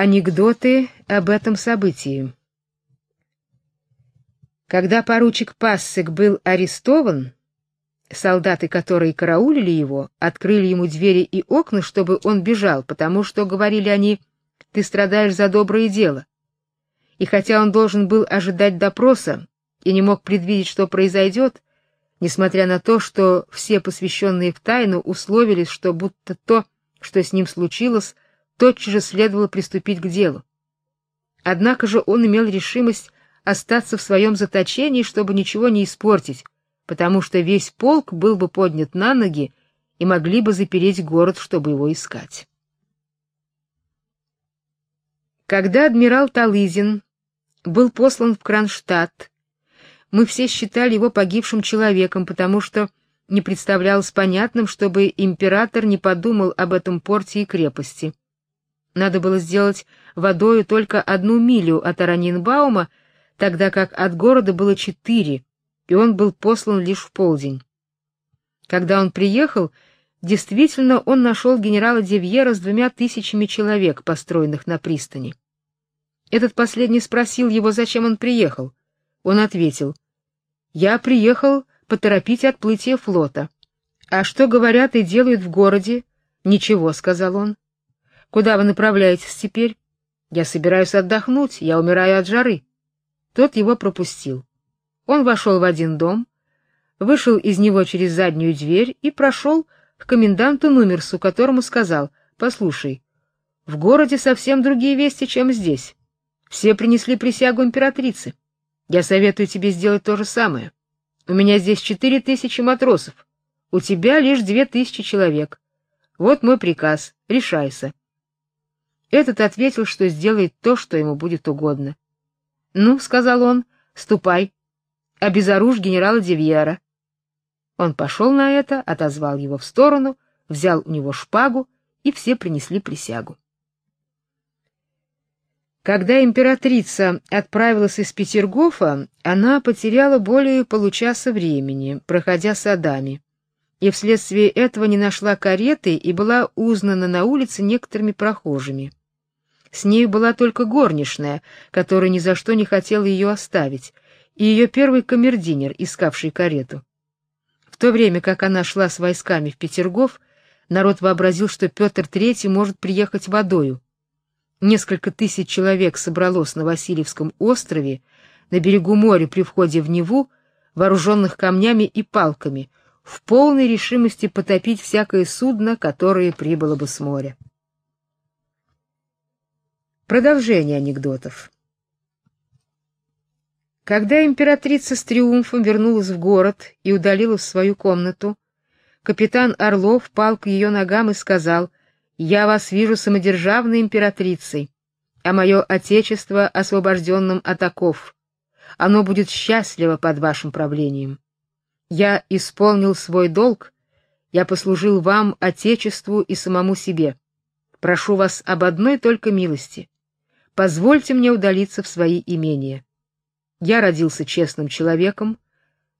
Анекдоты об этом событии. Когда поручик Пассек был арестован, солдаты, которые караулили его, открыли ему двери и окна, чтобы он бежал, потому что, говорили они, ты страдаешь за доброе дело. И хотя он должен был ожидать допроса и не мог предвидеть, что произойдет, несмотря на то, что все посвященные в тайну условились, что будто то, что с ним случилось, тотчас же следовало приступить к делу. Однако же он имел решимость остаться в своем заточении, чтобы ничего не испортить, потому что весь полк был бы поднят на ноги и могли бы запереть город, чтобы его искать. Когда адмирал Талызин был послан в Кронштадт, мы все считали его погибшим человеком, потому что не представлялось понятным, чтобы император не подумал об этом порте и крепости. Надо было сделать водою только одну милю от Аранинбаума, тогда как от города было четыре, и он был послан лишь в полдень. Когда он приехал, действительно он нашел генерала Девьера с двумя тысячами человек, построенных на пристани. Этот последний спросил его, зачем он приехал. Он ответил: "Я приехал поторопить отплытие флота". "А что говорят и делают в городе?" "Ничего", сказал он. Куда вы направляетесь теперь? Я собираюсь отдохнуть, я умираю от жары. Тот его пропустил. Он вошел в один дом, вышел из него через заднюю дверь и прошел к коменданту Нумерсу, которому сказал: "Послушай, в городе совсем другие вести, чем здесь. Все принесли присягу императрице. Я советую тебе сделать то же самое. У меня здесь четыре тысячи матросов, у тебя лишь две тысячи человек. Вот мой приказ. Решайся. Этот ответил, что сделает то, что ему будет угодно. "Ну", сказал он, "ступай, обезоружь генерала Девьера". Он пошел на это, отозвал его в сторону, взял у него шпагу, и все принесли присягу. Когда императрица отправилась из Петергофа, она потеряла более получаса времени, проходя садами, и вследствие этого не нашла кареты и была узнана на улице некоторыми прохожими. С ней была только горничная, которая ни за что не хотела ее оставить, и ее первый камердинер, искавший карету. В то время, как она шла с войсками в Петергоф, народ вообразил, что Петр III может приехать водою. Несколько тысяч человек собралось на Васильевском острове, на берегу моря при входе в Неву, вооруженных камнями и палками, в полной решимости потопить всякое судно, которое прибыло бы с моря. Продолжение анекдотов. Когда императрица с триумфом вернулась в город и удалилась в свою комнату, капитан Орлов пал к ее ногам и сказал: "Я вас вижу самодержавной императрицей, а мое отечество освобожденным от оков. Оно будет счастливо под вашим правлением. Я исполнил свой долг, я послужил вам, отечеству и самому себе. Прошу вас об одной только милости Позвольте мне удалиться в свои имения. Я родился честным человеком,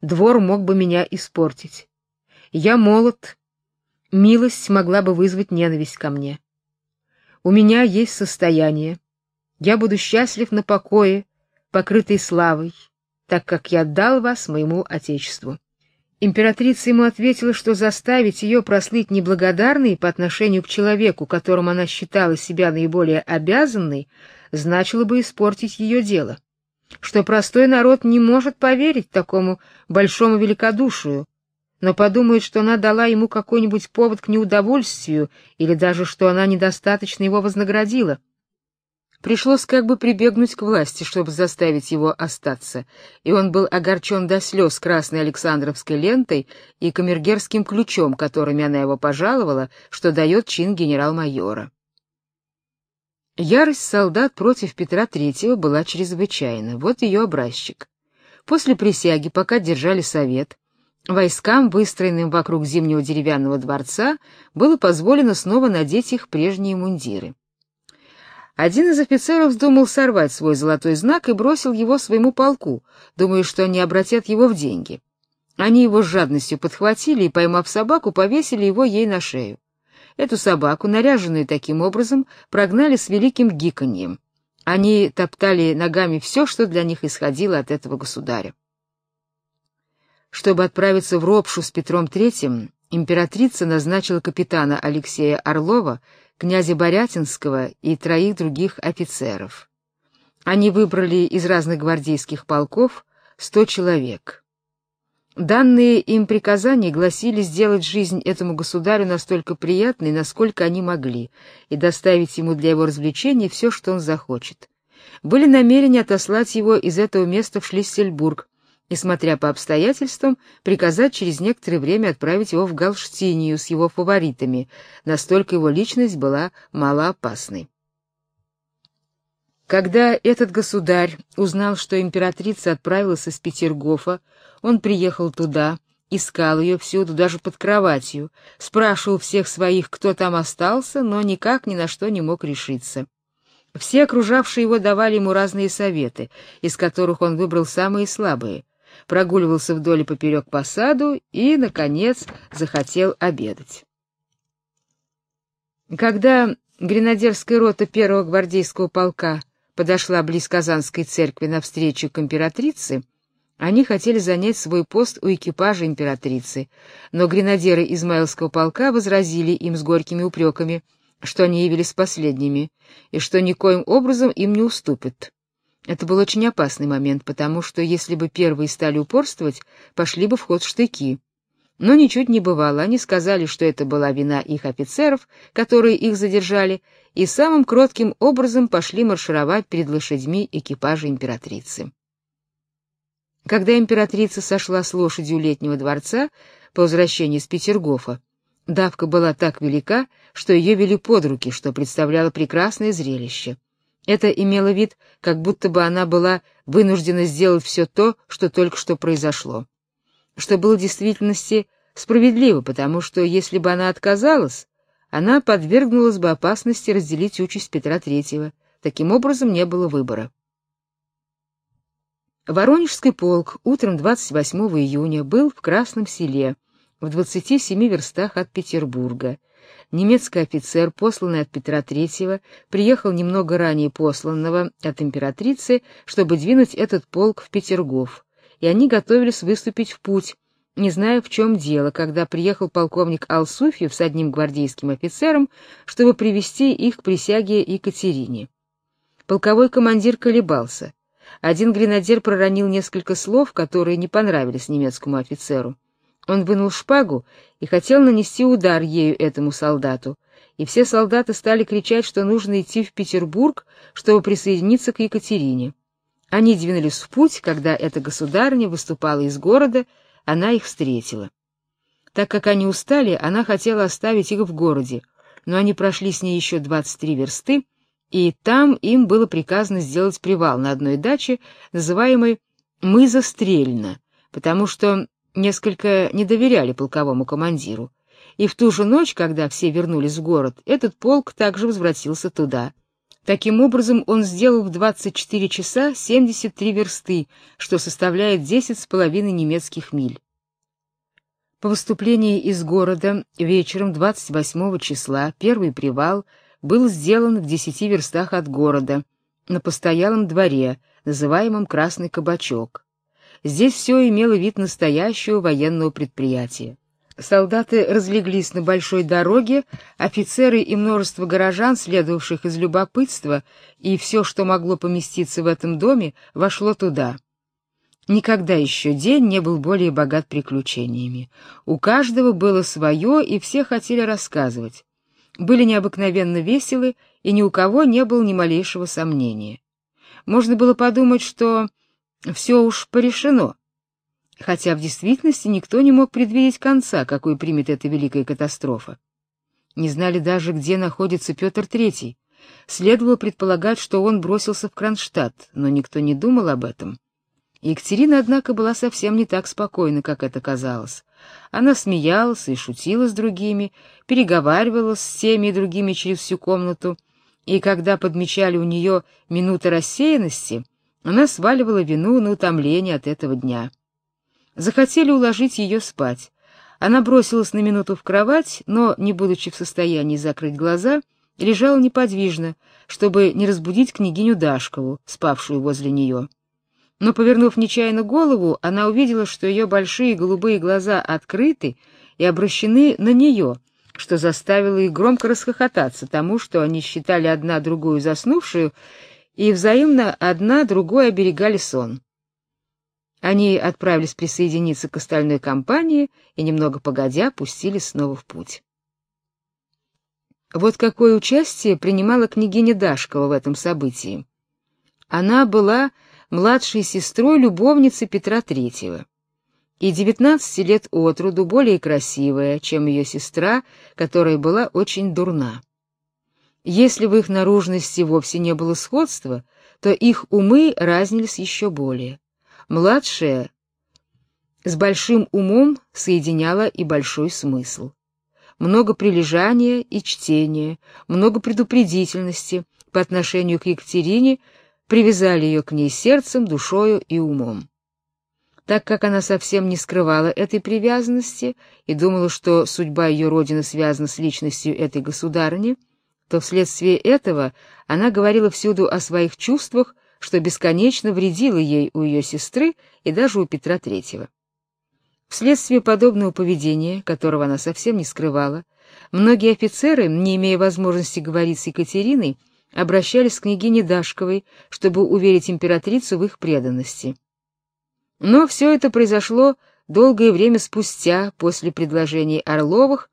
двор мог бы меня испортить. Я молод, милость могла бы вызвать ненависть ко мне. У меня есть состояние. Я буду счастлив на покое, покрытый славой, так как я отдал вас моему отечеству. Императрица ему ответила, что заставить ее прослыть неблагодарной по отношению к человеку, которому она считала себя наиболее обязанной, значило бы испортить ее дело, что простой народ не может поверить такому большому великодушию, но подумает, что она дала ему какой-нибудь повод к неудовольствию или даже что она недостаточно его вознаградила. Пришлось как бы прибегнуть к власти, чтобы заставить его остаться, и он был огорчен до слез красной Александровской лентой и камергерским ключом, которыми она его пожаловала, что дает чин генерал-майора. Ярость солдат против Петра III была чрезвычайна. Вот ее образчик. После присяги, пока держали совет, войскам, выстроенным вокруг зимнего деревянного дворца, было позволено снова надеть их прежние мундиры. Один из офицеров вздумал сорвать свой золотой знак и бросил его своему полку, думая, что они обратят его в деньги. Они его с жадностью подхватили и, поймав собаку, повесили его ей на шею. Эту собаку, наряженную таким образом, прогнали с великим гиканьем. Они топтали ногами все, что для них исходило от этого государя. Чтобы отправиться в Ропшу с Петром III, императрица назначила капитана Алексея Орлова, князя Борятинского и троих других офицеров. Они выбрали из разных гвардейских полков сто человек. Данные им приказания гласили сделать жизнь этому государю настолько приятной, насколько они могли, и доставить ему для его развлечения все, что он захочет. Были намерения отослать его из этого места в Шлиссельбург, и, смотря по обстоятельствам, приказать через некоторое время отправить его в Галштинию с его фаворитами, настолько его личность была малоопасной. Когда этот государь узнал, что императрица отправилась из Петергофа, он приехал туда, искал ее всюду, даже под кроватью, спрашивал всех своих, кто там остался, но никак ни на что не мог решиться. Все окружавшие его давали ему разные советы, из которых он выбрал самые слабые, прогуливался вдоль и поперек по саду и, наконец, захотел обедать. Когда гренадерская рота первого гвардейского полка подошла близ Казанской церкви навстречу к императрице, они хотели занять свой пост у экипажа императрицы, но гренадеры Измаилского полка возразили им с горькими упреками, что они явились последними и что никоим образом им не уступят. Это был очень опасный момент, потому что если бы первые стали упорствовать, пошли бы в ход штыки. Но ничуть не бывало, они сказали, что это была вина их офицеров, которые их задержали, и самым кротким образом пошли маршировать перед лошадьми экипажа императрицы. Когда императрица сошла с лошади у летнего дворца по возвращении из Петергофа, давка была так велика, что ее вели под руки, что представляло прекрасное зрелище. Это имело вид, как будто бы она была вынуждена сделать все то, что только что произошло. Что было в действительности справедливо, потому что если бы она отказалась, она подвергнулась бы опасности разделить участь Петра III. Таким образом, не было выбора. Воронежский полк утром 28 июня был в Красном селе, в 27 верстах от Петербурга. Немецкий офицер, посланный от Петра III, приехал немного ранее посланного от императрицы, чтобы двинуть этот полк в Петергоф, и они готовились выступить в путь, не зная, в чем дело, когда приехал полковник Алсуфьев с одним гвардейским офицером, чтобы привести их к присяге Екатерине. Полковой командир колебался. Один гренадер проронил несколько слов, которые не понравились немецкому офицеру. Он вынул шпагу и хотел нанести удар ею этому солдату, и все солдаты стали кричать, что нужно идти в Петербург, чтобы присоединиться к Екатерине. Они двинулись в путь, когда эта государыня выступала из города, она их встретила. Так как они устали, она хотела оставить их в городе, но они прошли с ней еще 23 версты, и там им было приказано сделать привал на одной даче, называемой Мыза-Стрельна, потому что несколько не доверяли полковому командиру. И в ту же ночь, когда все вернулись в город, этот полк также возвратился туда. Таким образом, он сделал в 24 часа 73 версты, что составляет 10 с половиной немецких миль. По выступлении из города вечером 28 числа первый привал был сделан в 10 верстах от города, на постоялом дворе, называемом Красный кабачок. Здесь все имело вид настоящего военного предприятия. Солдаты разлеглись на большой дороге, офицеры и множество горожан, следовавших из любопытства, и все, что могло поместиться в этом доме, вошло туда. Никогда еще день не был более богат приключениями. У каждого было свое, и все хотели рассказывать. Были необыкновенно веселы, и ни у кого не было ни малейшего сомнения. Можно было подумать, что все уж порешено, хотя в действительности никто не мог предвидеть конца, какой примет эта великая катастрофа. Не знали даже, где находится Петр III. Следовало предполагать, что он бросился в Кронштадт, но никто не думал об этом. Екатерина, однако, была совсем не так спокойна, как это казалось. Она смеялась и шутила с другими, переговаривалась с теми и другими через всю комнату, и когда подмечали у нее минуты рассеянности, она сваливала вину на утомление от этого дня захотели уложить ее спать, Она бросилась на минуту в кровать, но, не будучи в состоянии закрыть глаза, лежала неподвижно, чтобы не разбудить княгиню Дашкову, спавшую возле нее. Но, повернув нечаянно голову, она увидела, что ее большие голубые глаза открыты и обращены на нее, что заставило их громко расхохотаться тому, что они считали одна другую заснувшую, и взаимно одна другой оберегали сон. Они отправились присоединиться к остальной компании и немного погодя пустились снова в путь. Вот какое участие принимала княгиня Дашкова в этом событии. Она была младшей сестрой любовницы Петра III и 19 лет от роду более красивая, чем ее сестра, которая была очень дурна. Если в их наружности вовсе не было сходства, то их умы разнились еще более. Младшая с большим умом соединяла и большой смысл много прилежания и чтения, много предупредительности по отношению к Екатерине привязали ее к ней сердцем, душою и умом. Так как она совсем не скрывала этой привязанности и думала, что судьба ее родины связана с личностью этой государыни, то вследствие этого она говорила всюду о своих чувствах, что бесконечно вредило ей у ее сестры и даже у Петра III. Вследствие подобного поведения, которого она совсем не скрывала, многие офицеры, не имея возможности говорить с Екатериной, обращались к княгине Дашковой, чтобы уверить императрицу в их преданности. Но все это произошло долгое время спустя после предложений Орловых,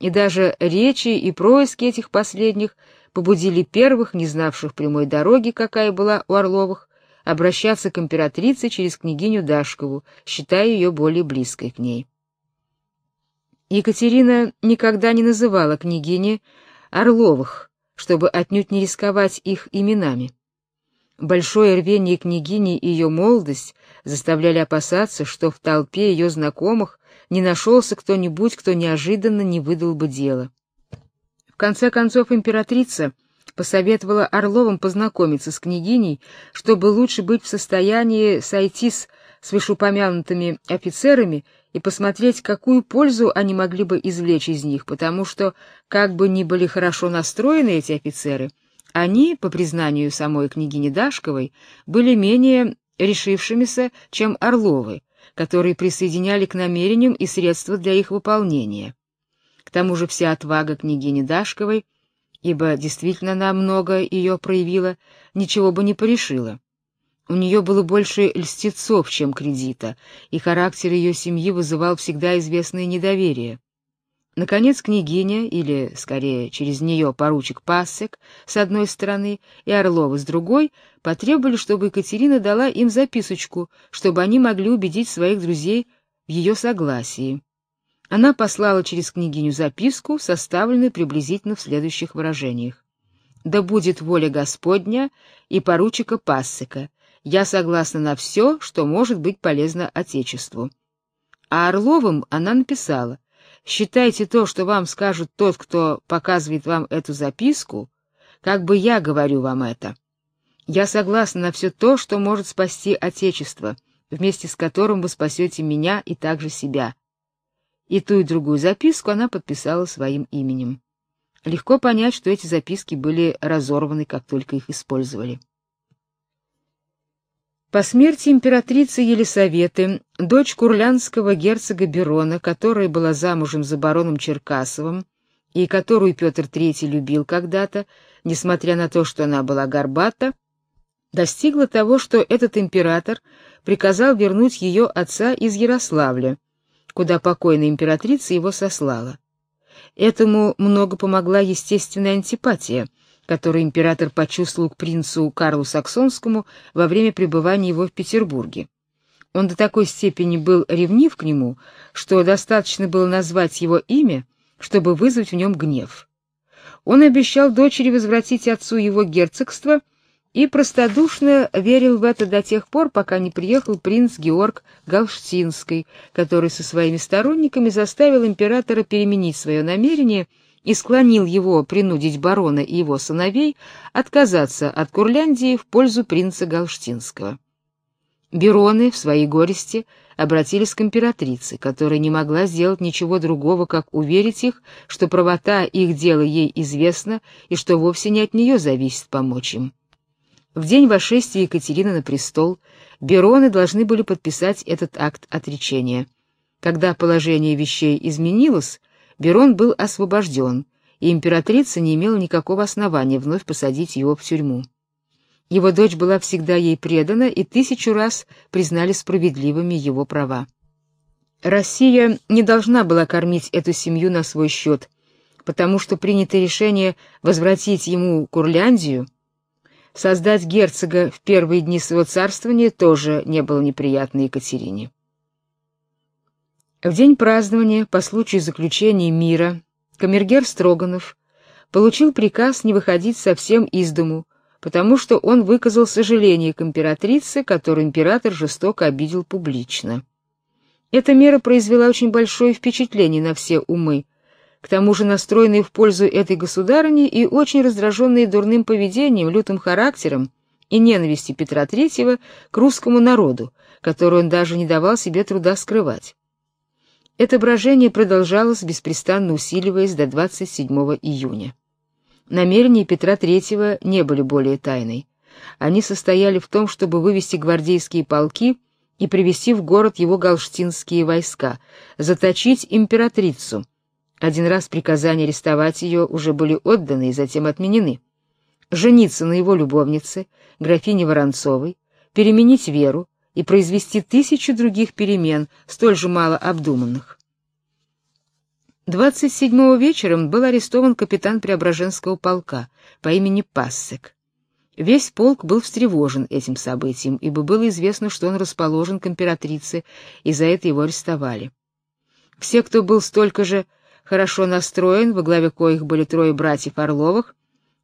и даже речи и происки этих последних побудили первых, не знавших прямой дороги, какая была у Орловых, обращаться к императрице через княгиню Дашкову, считая ее более близкой к ней. Екатерина никогда не называла княгини Орловых, чтобы отнюдь не рисковать их именами. Большое рвение княгини и ее молодость заставляли опасаться, что в толпе ее знакомых не нашелся кто-нибудь, кто неожиданно не выдал бы дело. Конце концов императрица посоветовала Орловым познакомиться с княгиней, чтобы лучше быть в состоянии сойтись с вышеупомянутыми офицерами и посмотреть, какую пользу они могли бы извлечь из них, потому что, как бы ни были хорошо настроены эти офицеры, они, по признанию самой княгини Дашковой, были менее решившимися, чем Орловы, которые присоединяли к намерениям и средства для их выполнения. К тому же вся отвага княгини Дашковой — ибо действительно она много ее проявила, ничего бы не порешила. У нее было больше льстецов, чем кредита, и характер ее семьи вызывал всегда известное недоверие. Наконец княгиня, или, скорее, через нее поручик Пассек с одной стороны и Орлова с другой, потребовали, чтобы Екатерина дала им записочку, чтобы они могли убедить своих друзей в ее согласии. Она послала через княгиню записку, составленную приблизительно в следующих выражениях: "Да будет воля Господня и поручика Пассека. Я согласна на все, что может быть полезно отечеству". А Орловым она написала: "Считайте то, что вам скажет тот, кто показывает вам эту записку, как бы я говорю вам это. Я согласна на все то, что может спасти отечество, вместе с которым вы спасете меня и также себя. И ту и другую записку она подписала своим именем. Легко понять, что эти записки были разорваны, как только их использовали. По смерти императрицы Елисаветы, дочь курлянского герцога Берона, которая была замужем за бароном Черкасовым и которую Петр III любил когда-то, несмотря на то, что она была горбата, достигла того, что этот император приказал вернуть ее отца из Ярославля, куда покойная императрица его сослала. Этому много помогла естественная антипатия, которую император почувствовал к принцу Карлу Саксонскому во время пребывания его в Петербурге. Он до такой степени был ревнив к нему, что достаточно было назвать его имя, чтобы вызвать в нем гнев. Он обещал дочери возвратить отцу его герцогство и простодушно верил в это до тех пор, пока не приехал принц Георг Галштинский, который со своими сторонниками заставил императора переменить свое намерение и склонил его принудить барона и его сыновей отказаться от Курляндии в пользу принца Галштинского. Бероны в своей горести обратились к императрице, которая не могла сделать ничего другого, как уверить их, что правота их дела ей известна и что вовсе не от нее зависит помочь им. В день восшествия Екатерины на престол Бероны должны были подписать этот акт отречения. Когда положение вещей изменилось, Берон был освобожден, и императрица не имела никакого основания вновь посадить его в тюрьму. Его дочь была всегда ей предана, и тысячу раз признали справедливыми его права. Россия не должна была кормить эту семью на свой счет, потому что принято решение возвратить ему Курляндию, создать герцога в первые дни своего царствования тоже не было неприятно Екатерине. В день празднования по случаю заключения мира камергер Строганов получил приказ не выходить совсем из дому, потому что он выказал сожаление к императрице, которую император жестоко обидел публично. Эта мера произвела очень большое впечатление на все умы, к тому же настроенные в пользу этой государыни и очень раздраженные дурным поведением, лютым характером и ненавистью Петра III к русскому народу, которую он даже не давал себе труда скрывать. Это брожение продолжалось, беспрестанно усиливаясь до 27 июня. Намерения Петра III не были более тайной. Они состояли в том, чтобы вывести гвардейские полки и привести в город его галштинские войска, заточить императрицу. Один раз приказания арестовать ее уже были отданы и затем отменены. Жениться на его любовнице, графине Воронцовой, переменить веру и произвести тысячу других перемен, столь же мало обдуманных. 27-го вечером был арестован капитан Преображенского полка по имени Пассек. Весь полк был встревожен этим событием, ибо было известно, что он расположен к императрице, и за это его арестовали. Все, кто был столько же хорошо настроен, во главе коих были трое братьев Орловых,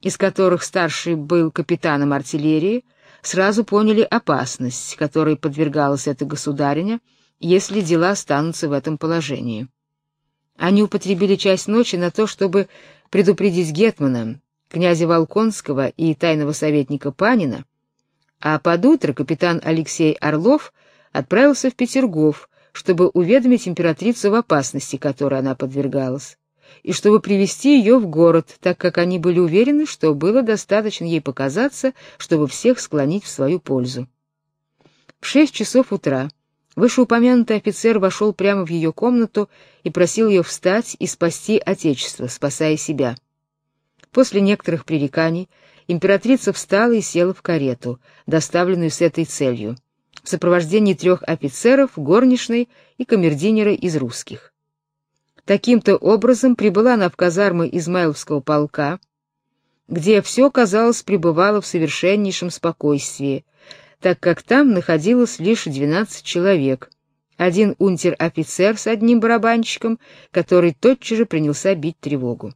из которых старший был капитаном артиллерии, сразу поняли опасность, которой подвергалась эта государиня, если дела останутся в этом положении. Они употребили часть ночи на то, чтобы предупредить гетмана, князя Волконского и тайного советника Панина, а под утро капитан Алексей Орлов отправился в Петергоф, чтобы уведомить императрицу в опасности, которой она подвергалась, и чтобы привести ее в город, так как они были уверены, что было достаточно ей показаться, чтобы всех склонить в свою пользу. В шесть часов утра Вышеупомянутый офицер вошел прямо в ее комнату и просил ее встать и спасти отечество, спасая себя. После некоторых пререканий императрица встала и села в карету, доставленную с этой целью, в сопровождении трех офицеров, горничной и камердинера из русских. Таким-то образом прибыла она в казармы Измайловского полка, где все, казалось, пребывало в совершеннейшем спокойствии, так как там находилось лишь 12 человек. Один унтер-офицер с одним барабанщиком, который тотчас же принялся бить тревогу.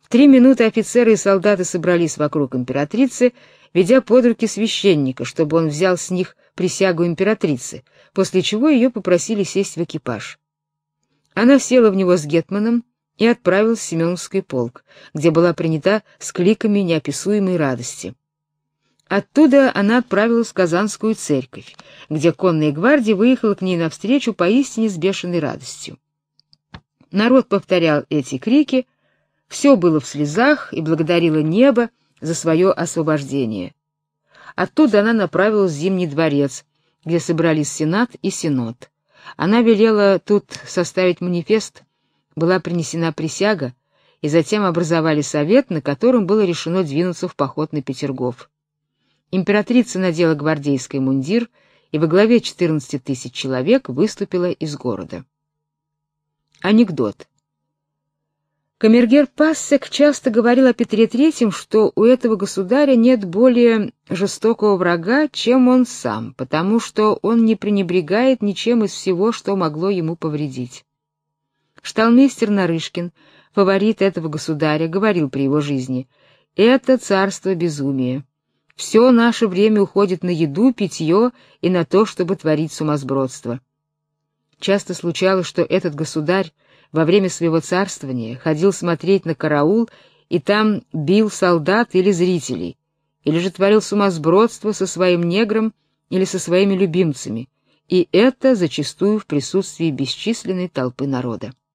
В три минуты офицеры и солдаты собрались вокруг императрицы, ведя под руки священника, чтобы он взял с них присягу императрицы, после чего ее попросили сесть в экипаж. Она села в него с гетманом и отправилась в Семеновский полк, где была принята с кликами неописуемой радости. Оттуда она отправилась в Казанскую церковь, где конная гвардия выехала к ней навстречу поистине с бешеной радостью. Народ повторял эти крики, все было в слезах и благодарило небо за свое освобождение. Оттуда она направилась в Зимний дворец, где собрались сенат и синод. Она велела тут составить манифест, была принесена присяга, и затем образовали совет, на котором было решено двинуться в поход на Петергоф. Императрица надела гвардейский мундир и во главе 14 тысяч человек выступила из города. Анекдот. Камергер Пассек часто говорил о Петре III, что у этого государя нет более жестокого врага, чем он сам, потому что он не пренебрегает ничем из всего, что могло ему повредить. Шталмейстер Нарышкин, фаворит этого государя, говорил при его жизни: "Это царство безумия. Все наше время уходит на еду, питье и на то, чтобы творить сумасбродство. Часто случалось, что этот государь во время своего царствования ходил смотреть на караул и там бил солдат или зрителей, или же творил сумасбродство со своим негром или со своими любимцами, и это зачастую в присутствии бесчисленной толпы народа.